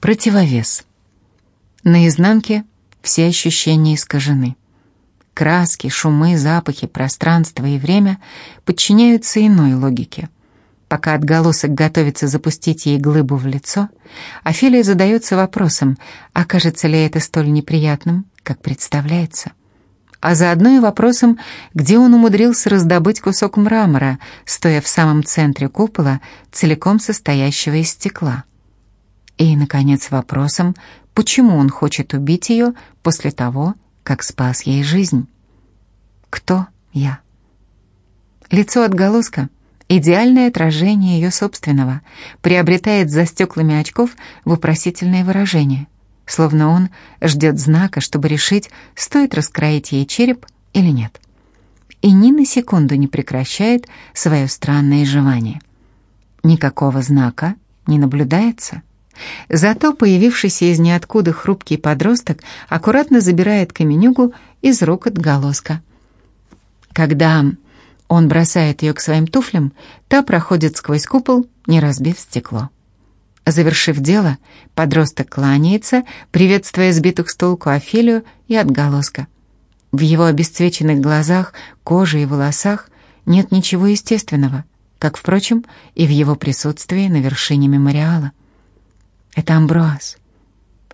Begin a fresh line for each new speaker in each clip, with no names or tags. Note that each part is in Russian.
Противовес. На изнанке все ощущения искажены. Краски, шумы, запахи, пространство и время подчиняются иной логике. Пока отголосок готовится запустить ей глыбу в лицо, Офелия задается вопросом, окажется ли это столь неприятным, как представляется. А заодно и вопросом, где он умудрился раздобыть кусок мрамора, стоя в самом центре купола, целиком состоящего из стекла. И, наконец, вопросом, почему он хочет убить ее после того, как спас ей жизнь. Кто я? Лицо отголоска — идеальное отражение ее собственного, приобретает за стеклами очков вопросительное выражение, словно он ждет знака, чтобы решить, стоит раскроить ей череп или нет. И ни на секунду не прекращает свое странное жевание. Никакого знака не наблюдается. Зато появившийся из ниоткуда хрупкий подросток аккуратно забирает каменюгу из рук отголоска. Когда он бросает ее к своим туфлям, та проходит сквозь купол, не разбив стекло. Завершив дело, подросток кланяется, приветствуя сбитых с толку Офелию и отголоска. В его обесцвеченных глазах, коже и волосах нет ничего естественного, как, впрочем, и в его присутствии на вершине мемориала. Это Амбруаз.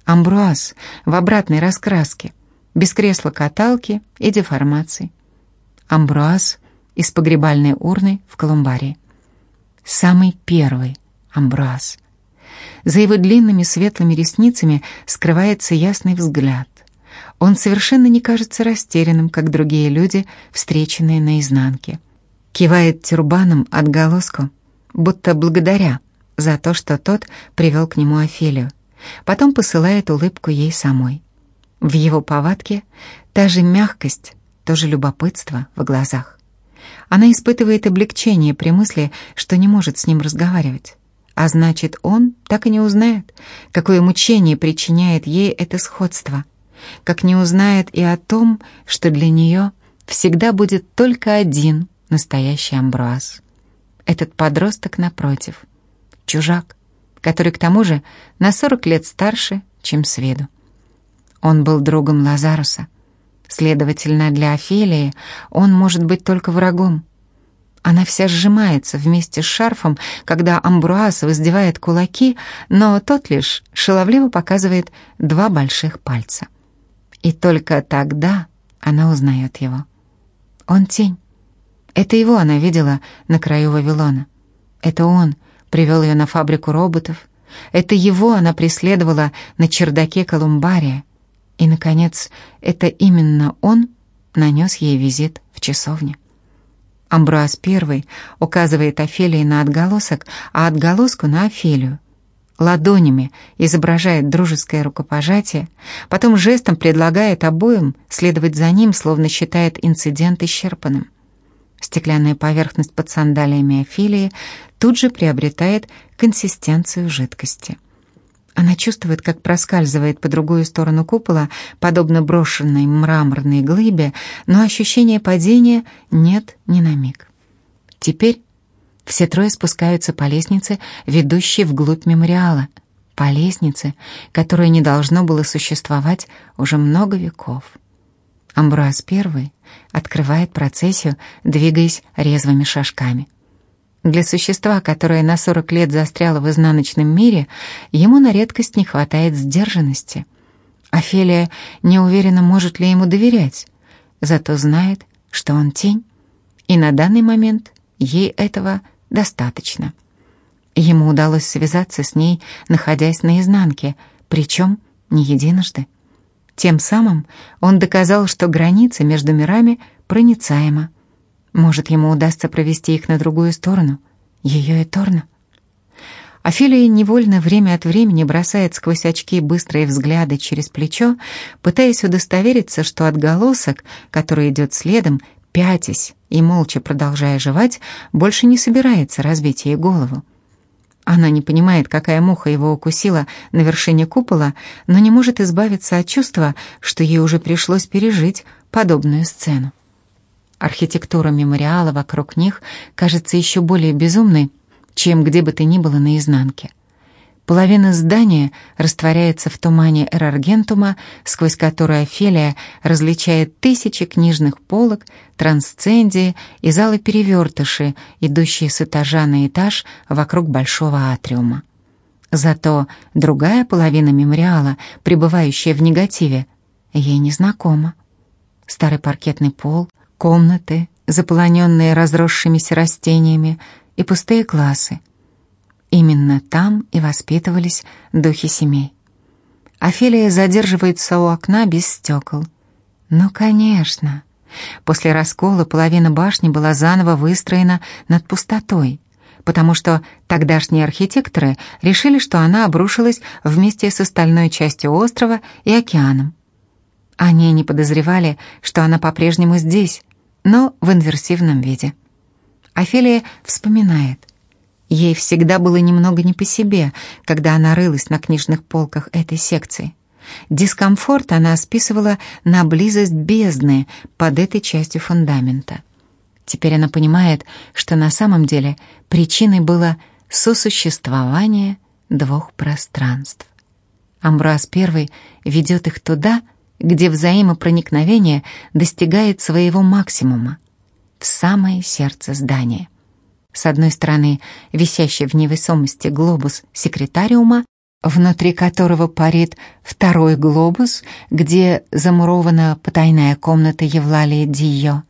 Амбруаз в обратной раскраске, без кресла-каталки и деформаций. Амбруаз из погребальной урны в колумбарии. Самый первый Амбруаз. За его длинными светлыми ресницами скрывается ясный взгляд. Он совершенно не кажется растерянным, как другие люди, встреченные наизнанке. Кивает тюрбаном отголоску, будто благодаря за то, что тот привел к нему Офелию. Потом посылает улыбку ей самой. В его повадке та же мягкость, то же любопытство в глазах. Она испытывает облегчение при мысли, что не может с ним разговаривать. А значит, он так и не узнает, какое мучение причиняет ей это сходство, как не узнает и о том, что для нее всегда будет только один настоящий амбруаз. Этот подросток напротив — чужак, который к тому же на сорок лет старше, чем с виду. Он был другом Лазаруса. Следовательно, для Офелии он может быть только врагом. Она вся сжимается вместе с шарфом, когда Амбруаз воздевает кулаки, но тот лишь шаловливо показывает два больших пальца. И только тогда она узнает его. Он тень. Это его она видела на краю Вавилона. Это он привел ее на фабрику роботов. Это его она преследовала на чердаке Колумбария. И, наконец, это именно он нанес ей визит в часовне. Амбруаз I указывает Офелии на отголосок, а отголоску на Офелию. Ладонями изображает дружеское рукопожатие, потом жестом предлагает обоим следовать за ним, словно считает инцидент исчерпанным. Стеклянная поверхность под сандалиями Офелии тут же приобретает консистенцию жидкости. Она чувствует, как проскальзывает по другую сторону купола, подобно брошенной мраморной глыбе, но ощущения падения нет ни на миг. Теперь все трое спускаются по лестнице, ведущей вглубь мемориала, по лестнице, которая не должно было существовать уже много веков. Амбруаз I открывает процессию, двигаясь резвыми шажками. Для существа, которое на 40 лет застряло в изнаночном мире, ему на редкость не хватает сдержанности. Офелия не уверена, может ли ему доверять, зато знает, что он тень, и на данный момент ей этого достаточно. Ему удалось связаться с ней, находясь на изнанке, причем не единожды. Тем самым он доказал, что граница между мирами проницаема. Может, ему удастся провести их на другую сторону, ее и Торна. Афилия невольно время от времени бросает сквозь очки быстрые взгляды через плечо, пытаясь удостовериться, что отголосок, который идет следом, пятясь и молча продолжая жевать, больше не собирается разбить ей голову. Она не понимает, какая муха его укусила на вершине купола, но не может избавиться от чувства, что ей уже пришлось пережить подобную сцену. Архитектура мемориала вокруг них кажется еще более безумной, чем где бы то ни было наизнанке. Половина здания растворяется в тумане эраргентума, сквозь который Офелия различает тысячи книжных полок, трансцендии и залы-перевертыши, идущие с этажа на этаж вокруг большого атриума. Зато другая половина мемориала, пребывающая в негативе, ей незнакома. Старый паркетный пол, комнаты, заполоненные разросшимися растениями, и пустые классы — Именно там и воспитывались духи семей. Офелия задерживается у окна без стекол. Ну, конечно. После раскола половина башни была заново выстроена над пустотой, потому что тогдашние архитекторы решили, что она обрушилась вместе с остальной частью острова и океаном. Они не подозревали, что она по-прежнему здесь, но в инверсивном виде. Офелия вспоминает. Ей всегда было немного не по себе, когда она рылась на книжных полках этой секции. Дискомфорт она списывала на близость бездны под этой частью фундамента. Теперь она понимает, что на самом деле причиной было сосуществование двух пространств. Амбраз I ведет их туда, где взаимопроникновение достигает своего максимума, в самое сердце здания. С одной стороны, висящий в невесомости глобус секретариума, внутри которого парит второй глобус, где замурована потайная комната Евлалии Дио.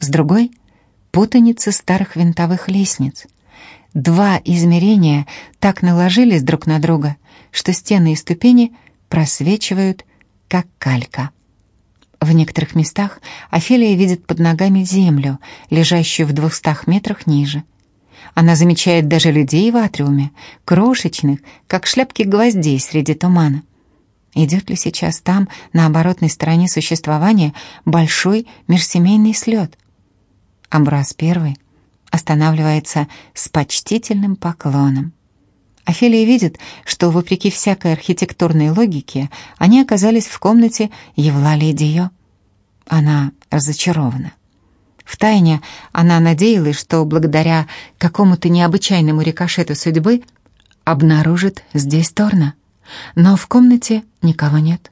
С другой — путаница старых винтовых лестниц. Два измерения так наложились друг на друга, что стены и ступени просвечивают, как калька. В некоторых местах Офелия видит под ногами землю, лежащую в двухстах метрах ниже — она замечает даже людей в атриуме, крошечных, как шляпки гвоздей среди тумана. Идет ли сейчас там, на оборотной стороне существования, большой межсемейный слет? Амбраз первый останавливается с почтительным поклоном. Офелия видит, что, вопреки всякой архитектурной логике, они оказались в комнате Евлалии Дио. Она разочарована. Втайне она надеялась, что благодаря какому-то необычайному рикошету судьбы обнаружит здесь Торна. Но в комнате никого нет.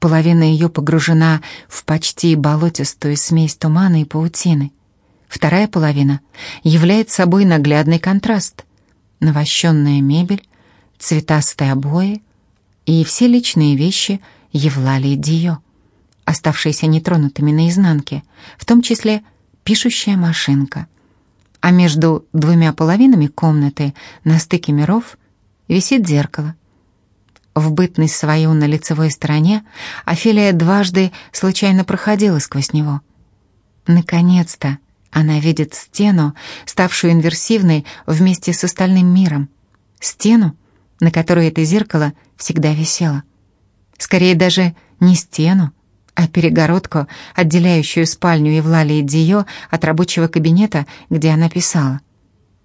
Половина ее погружена в почти болотистую смесь тумана и паутины. Вторая половина является собой наглядный контраст. Навощенная мебель, цветастые обои и все личные вещи Евлалии Дио оставшиеся нетронутыми наизнанке, в том числе пишущая машинка. А между двумя половинами комнаты на стыке миров висит зеркало. В бытность свою на лицевой стороне Офелия дважды случайно проходила сквозь него. Наконец-то она видит стену, ставшую инверсивной вместе с остальным миром. Стену, на которой это зеркало всегда висело. Скорее даже не стену, а перегородку, отделяющую спальню Евлалии Дио от рабочего кабинета, где она писала.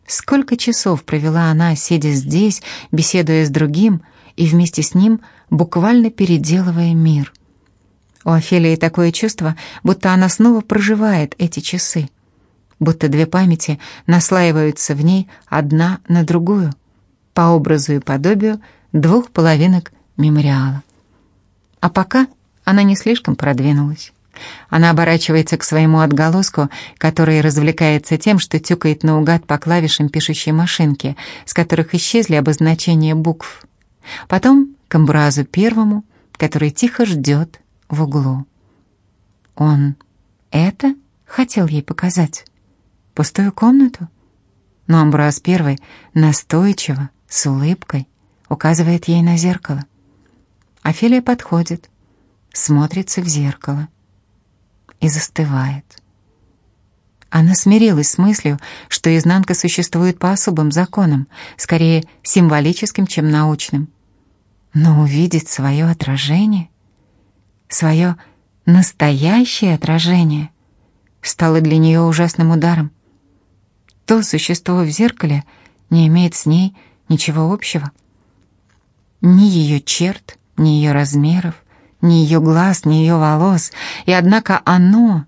Сколько часов провела она, сидя здесь, беседуя с другим, и вместе с ним буквально переделывая мир. У Офелии такое чувство, будто она снова проживает эти часы, будто две памяти наслаиваются в ней одна на другую, по образу и подобию двух половинок мемориала. А пока она не слишком продвинулась. Она оборачивается к своему отголоску, который развлекается тем, что тюкает наугад по клавишам пишущей машинки, с которых исчезли обозначения букв. Потом к Амбразу первому, который тихо ждет в углу. Он это хотел ей показать? Пустую комнату? Но Амбраз первый настойчиво, с улыбкой, указывает ей на зеркало. Офелия подходит, смотрится в зеркало и застывает. Она смирилась с мыслью, что изнанка существует по особым законам, скорее символическим, чем научным. Но увидеть свое отражение, свое настоящее отражение, стало для нее ужасным ударом. То существо в зеркале не имеет с ней ничего общего. Ни ее черт, ни ее размеров, ни ее глаз, ни ее волос, и однако оно,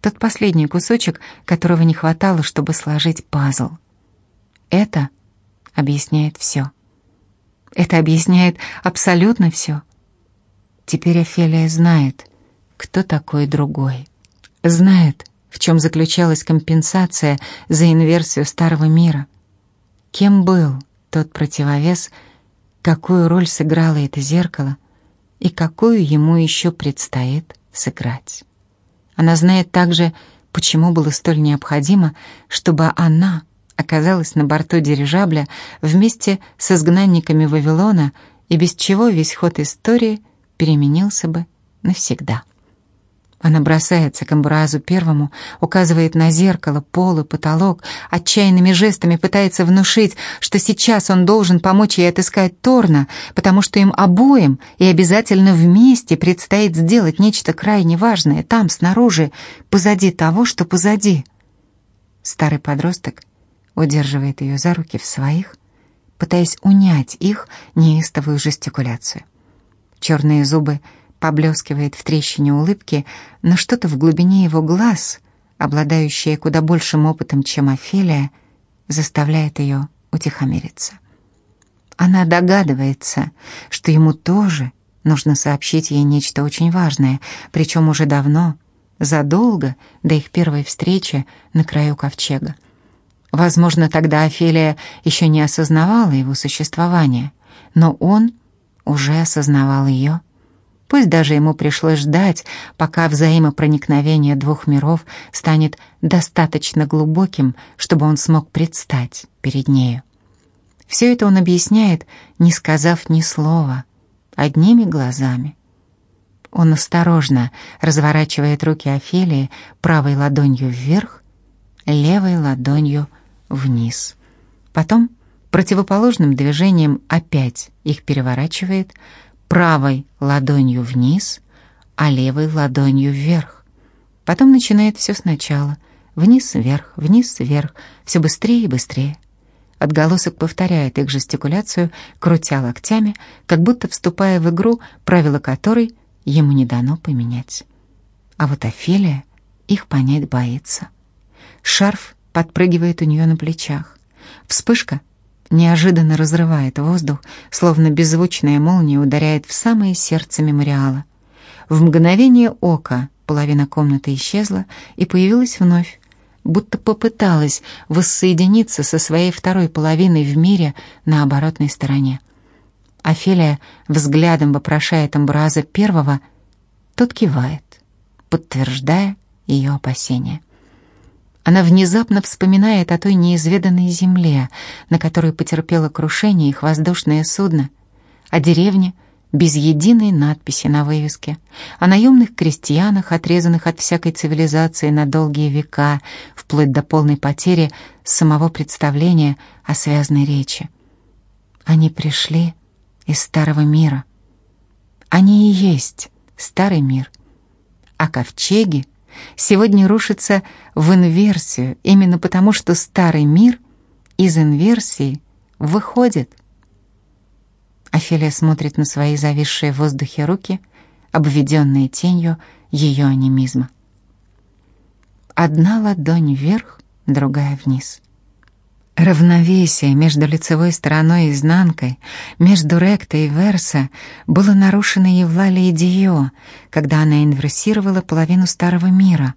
тот последний кусочек, которого не хватало, чтобы сложить пазл. Это объясняет все. Это объясняет абсолютно все. Теперь Офелия знает, кто такой другой. Знает, в чем заключалась компенсация за инверсию старого мира. Кем был тот противовес, какую роль сыграло это зеркало и какую ему еще предстоит сыграть. Она знает также, почему было столь необходимо, чтобы она оказалась на борту дирижабля вместе с изгнанниками Вавилона и без чего весь ход истории переменился бы навсегда. Она бросается к Амбразу первому, указывает на зеркало, пол и потолок, отчаянными жестами пытается внушить, что сейчас он должен помочь ей отыскать Торна, потому что им обоим и обязательно вместе предстоит сделать нечто крайне важное там, снаружи, позади того, что позади. Старый подросток удерживает ее за руки в своих, пытаясь унять их неистовую жестикуляцию. Черные зубы — поблескивает в трещине улыбки, но что-то в глубине его глаз, обладающее куда большим опытом, чем Офелия, заставляет ее утихомириться. Она догадывается, что ему тоже нужно сообщить ей нечто очень важное, причем уже давно, задолго до их первой встречи на краю ковчега. Возможно, тогда Офелия еще не осознавала его существование, но он уже осознавал ее. Пусть даже ему пришлось ждать, пока взаимопроникновение двух миров станет достаточно глубоким, чтобы он смог предстать перед нею. Все это он объясняет, не сказав ни слова, одними глазами. Он осторожно разворачивает руки Офелии правой ладонью вверх, левой ладонью вниз. Потом противоположным движением опять их переворачивает, правой ладонью вниз, а левой ладонью вверх. Потом начинает все сначала. Вниз-вверх, вниз-вверх, все быстрее и быстрее. Отголосок повторяет их жестикуляцию, крутя локтями, как будто вступая в игру, правила которой ему не дано поменять. А вот Офелия их понять боится. Шарф подпрыгивает у нее на плечах. Вспышка — неожиданно разрывает воздух, словно беззвучная молния ударяет в самое сердце мемориала. В мгновение ока половина комнаты исчезла и появилась вновь, будто попыталась воссоединиться со своей второй половиной в мире на оборотной стороне. Офелия взглядом вопрошает Амбраза первого, тот кивает, подтверждая ее опасения. Она внезапно вспоминает о той неизведанной земле, на которой потерпело крушение их воздушное судно, о деревне без единой надписи на вывеске, о наемных крестьянах, отрезанных от всякой цивилизации на долгие века, вплоть до полной потери самого представления о связной речи. Они пришли из старого мира. Они и есть старый мир. А ковчеги — сегодня рушится в инверсию, именно потому что старый мир из инверсии выходит. Офелия смотрит на свои зависшие в воздухе руки, обведенные тенью ее анимизма. Одна ладонь вверх, другая вниз. Равновесие между лицевой стороной и изнанкой, между ректо и верса, было нарушено Евлалией Дио, когда она инверсировала половину старого мира.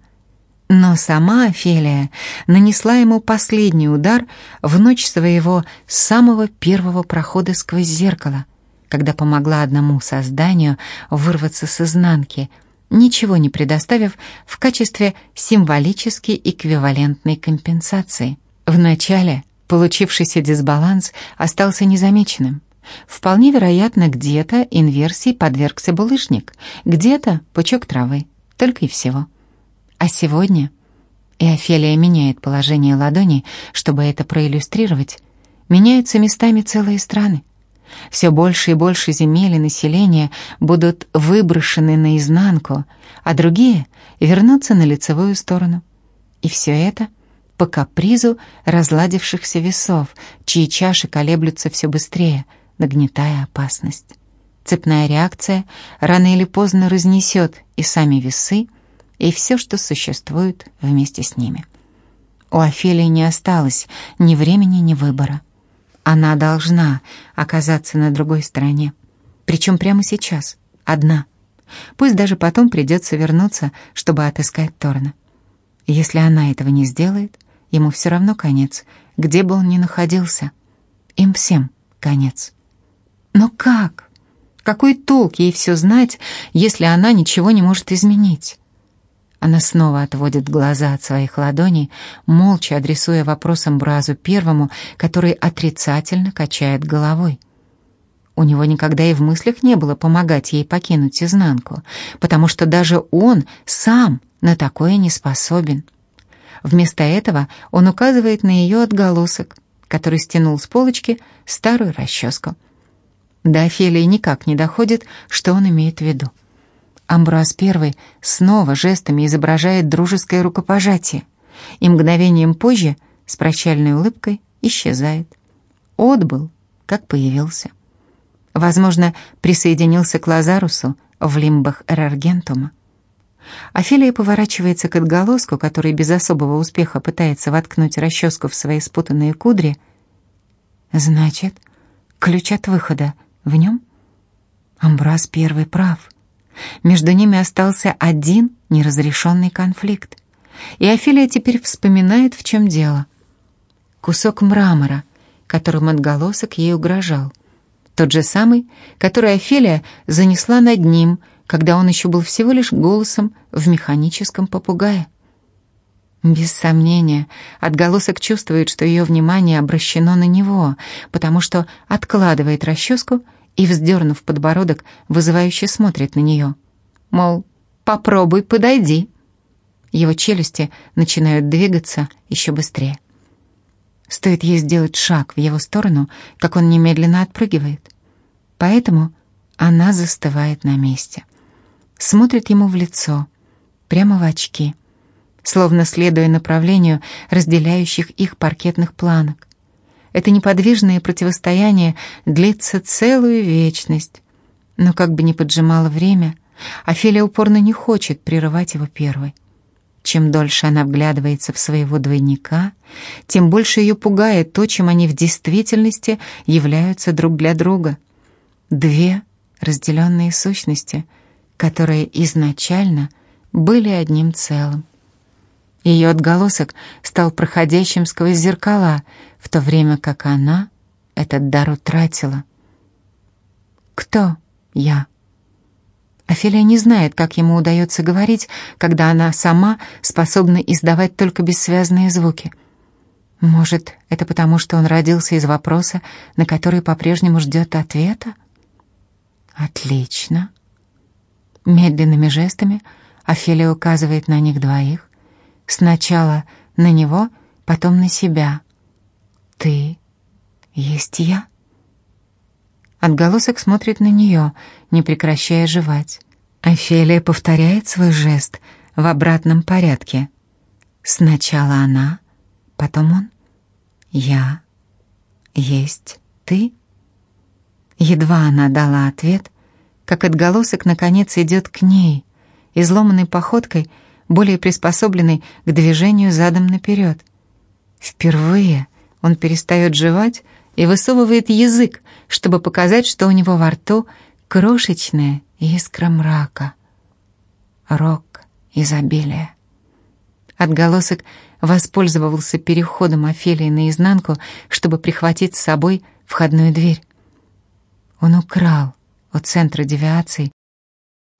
Но сама Офелия нанесла ему последний удар в ночь своего самого первого прохода сквозь зеркало, когда помогла одному созданию вырваться с изнанки, ничего не предоставив в качестве символически эквивалентной компенсации. Вначале Получившийся дисбаланс остался незамеченным. Вполне вероятно, где-то инверсии подвергся булыжник, где-то пучок травы, только и всего. А сегодня... И Офелия меняет положение ладони, чтобы это проиллюстрировать. Меняются местами целые страны. Все больше и больше земель и населения будут выброшены наизнанку, а другие вернутся на лицевую сторону. И все это — по капризу разладившихся весов, чьи чаши колеблются все быстрее, нагнетая опасность. Цепная реакция рано или поздно разнесет и сами весы, и все, что существует вместе с ними. У Офелии не осталось ни времени, ни выбора. Она должна оказаться на другой стороне. Причем прямо сейчас, одна. Пусть даже потом придется вернуться, чтобы отыскать Торна. Если она этого не сделает, ему все равно конец, где бы он ни находился. Им всем конец. Но как? Какой толк ей все знать, если она ничего не может изменить? Она снова отводит глаза от своих ладоней, молча адресуя вопрос Амбразу первому, который отрицательно качает головой. У него никогда и в мыслях не было помогать ей покинуть изнанку, потому что даже он сам на такое не способен. Вместо этого он указывает на ее отголосок, который стянул с полочки старую расческу. До Офелии никак не доходит, что он имеет в виду. Амбраз I снова жестами изображает дружеское рукопожатие и мгновением позже с прощальной улыбкой исчезает. Отбыл, как появился. Возможно, присоединился к Лазарусу в лимбах Эраргентума. Офелия поворачивается к отголоску, который без особого успеха пытается воткнуть расческу в свои спутанные кудри. Значит, ключ от выхода в нем? Амбраз первый прав — между ними остался один неразрешенный конфликт. И Офелия теперь вспоминает, в чем дело. Кусок мрамора, которым отголосок ей угрожал. Тот же самый, который Офелия занесла над ним, когда он еще был всего лишь голосом в механическом попугае. Без сомнения, отголосок чувствует, что ее внимание обращено на него, потому что откладывает расческу и, вздернув подбородок, вызывающе смотрит на нее. Мол, попробуй, подойди. Его челюсти начинают двигаться еще быстрее. Стоит ей сделать шаг в его сторону, как он немедленно отпрыгивает. Поэтому она застывает на месте. Смотрит ему в лицо, прямо в очки, словно следуя направлению разделяющих их паркетных планок. Это неподвижное противостояние длится целую вечность. Но как бы ни поджимало время, Офелия упорно не хочет прерывать его первой. Чем дольше она вглядывается в своего двойника, тем больше ее пугает то, чем они в действительности являются друг для друга. Две разделенные сущности, которые изначально были одним целым. Ее отголосок стал проходящим сквозь зеркала, в то время как она этот дар утратила. «Кто я?» Офелия не знает, как ему удается говорить, когда она сама способна издавать только бессвязные звуки. Может, это потому, что он родился из вопроса, на который по-прежнему ждет ответа? Отлично. Медленными жестами Офелия указывает на них двоих. Сначала на него, потом на себя. «Ты есть я?» Отголосок смотрит на нее, не прекращая жевать. Офелия повторяет свой жест в обратном порядке. Сначала она, потом он. Я есть ты. Едва она дала ответ, как отголосок наконец идет к ней, изломанной походкой — более приспособленный к движению задом наперед. Впервые он перестает жевать и высовывает язык, чтобы показать, что у него во рту крошечная искра мрака. Рок изобилия. Отголосок воспользовался переходом Офелии наизнанку, чтобы прихватить с собой входную дверь. Он украл у центра девиации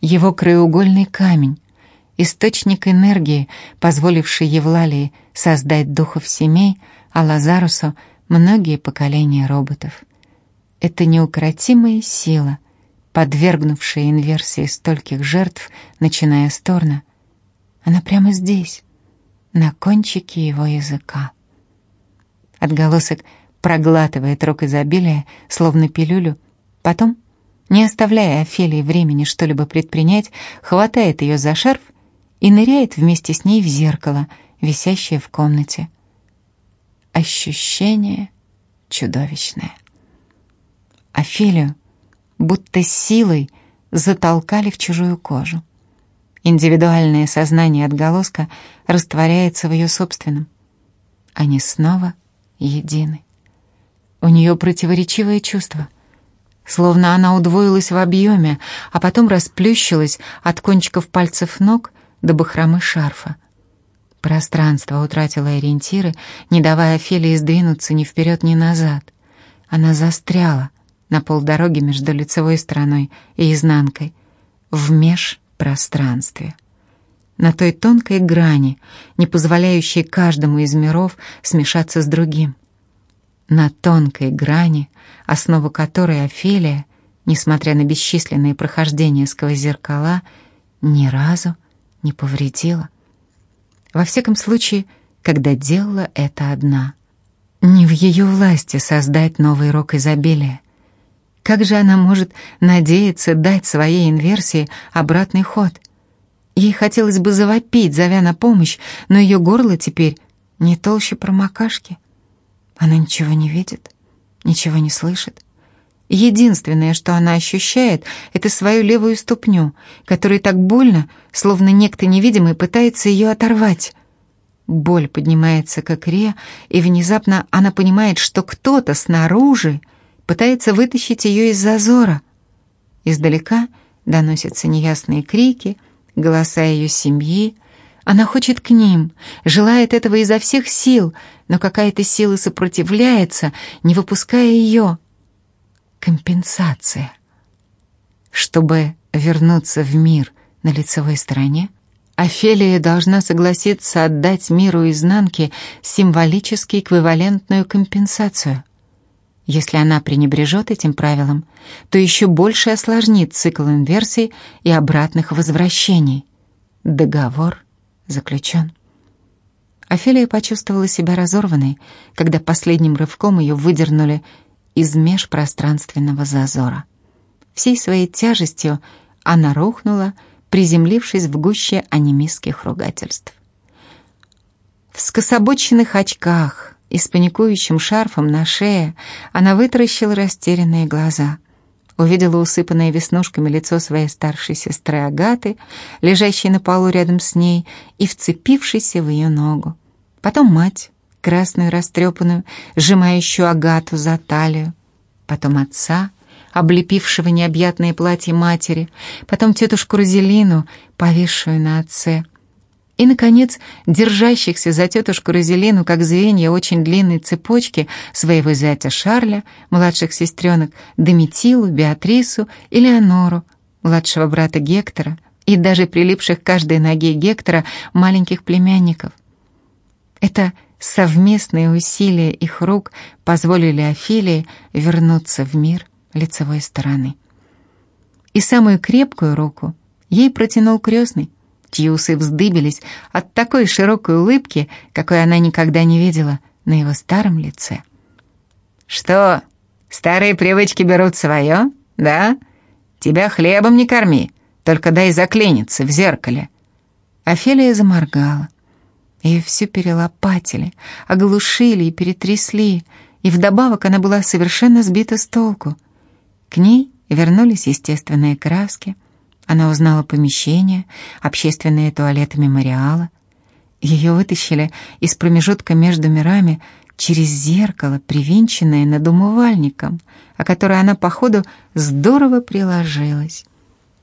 его краеугольный камень, источник энергии, позволивший Евлалии создать духов семей, а Лазарусу — многие поколения роботов. Это неукротимая сила, подвергнувшая инверсии стольких жертв, начиная с Торна. Она прямо здесь, на кончике его языка. Отголосок проглатывает рок изобилия, словно пилюлю, потом, не оставляя Офелии времени что-либо предпринять, хватает ее за шарф и ныряет вместе с ней в зеркало, висящее в комнате. Ощущение чудовищное. Офелию будто силой затолкали в чужую кожу. Индивидуальное сознание отголоска растворяется в ее собственном. Они снова едины. У нее противоречивое чувство. Словно она удвоилась в объеме, а потом расплющилась от кончиков пальцев ног до бахромы шарфа. Пространство утратило ориентиры, не давая Офелии сдвинуться ни вперед, ни назад. Она застряла на полдороги между лицевой стороной и изнанкой, в межпространстве. На той тонкой грани, не позволяющей каждому из миров смешаться с другим. На тонкой грани, основу которой Офелия, несмотря на бесчисленные прохождения сквозь зеркала, ни разу не повредила. Во всяком случае, когда делала это одна. Не в ее власти создать новый рок изобилия. Как же она может надеяться дать своей инверсии обратный ход? Ей хотелось бы завопить, зовя на помощь, но ее горло теперь не толще промокашки. Она ничего не видит, ничего не слышит. Единственное, что она ощущает, это свою левую ступню, которая так больно, словно некто невидимый пытается ее оторвать. Боль поднимается к икре, и внезапно она понимает, что кто-то снаружи пытается вытащить ее из зазора. Издалека доносятся неясные крики, голоса ее семьи. Она хочет к ним, желает этого изо всех сил, но какая-то сила сопротивляется, не выпуская ее. Компенсация. Чтобы вернуться в мир на лицевой стороне, Офелия должна согласиться отдать миру изнанки символически эквивалентную компенсацию. Если она пренебрежет этим правилом, то еще больше осложнит цикл инверсий и обратных возвращений. Договор заключен. Офелия почувствовала себя разорванной, когда последним рывком ее выдернули из межпространственного зазора. Всей своей тяжестью она рухнула, приземлившись в гуще анимистских ругательств. В скособоченных очках и с паникующим шарфом на шее она вытаращила растерянные глаза. Увидела усыпанное веснушками лицо своей старшей сестры Агаты, лежащей на полу рядом с ней и вцепившейся в ее ногу. Потом мать, красную растрепанную, сжимающую Агату за талию. Потом отца, облепившего необъятное платье матери, потом тетушку Розелину, повисшую на отце, и, наконец, держащихся за тетушку Розелину, как звенья очень длинной цепочки, своего зятя Шарля, младших сестренок Доmitилу, Беатрису и Леонору, младшего брата Гектора, и даже прилипших к каждой ноге Гектора маленьких племянников. Это совместные усилия их рук позволили Офелии вернуться в мир — лицевой стороны. И самую крепкую руку ей протянул крестный, чьи усы вздыбились от такой широкой улыбки, какой она никогда не видела на его старом лице. «Что, старые привычки берут свое, да? Тебя хлебом не корми, только дай заклиниться в зеркале». Офелия заморгала. Ее все перелопатили, оглушили и перетрясли, и вдобавок она была совершенно сбита с толку — к ней вернулись естественные краски. Она узнала помещение, общественные туалеты мемориала. Ее вытащили из промежутка между мирами через зеркало, привинченное над умывальником, о которое она, походу, здорово приложилась.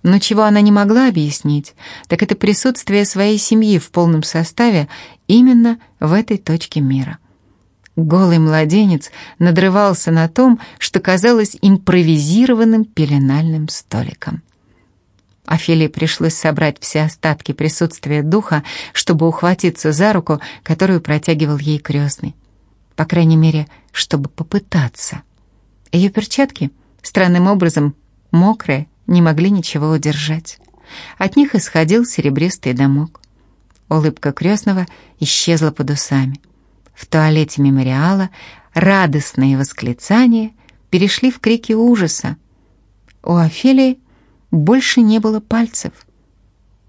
Но чего она не могла объяснить, так это присутствие своей семьи в полном составе именно в этой точке мира. Голый младенец надрывался на том, что казалось импровизированным пеленальным столиком. Офелии пришлось собрать все остатки присутствия духа, чтобы ухватиться за руку, которую протягивал ей крестный. По крайней мере, чтобы попытаться. Ее перчатки, странным образом, мокрые, не могли ничего удержать. От них исходил серебристый дымок. Улыбка крестного исчезла под усами. В туалете мемориала радостные восклицания перешли в крики ужаса. У Офелии больше не было пальцев.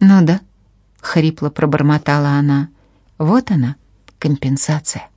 «Ну да», — хрипло пробормотала она, — «вот она, компенсация».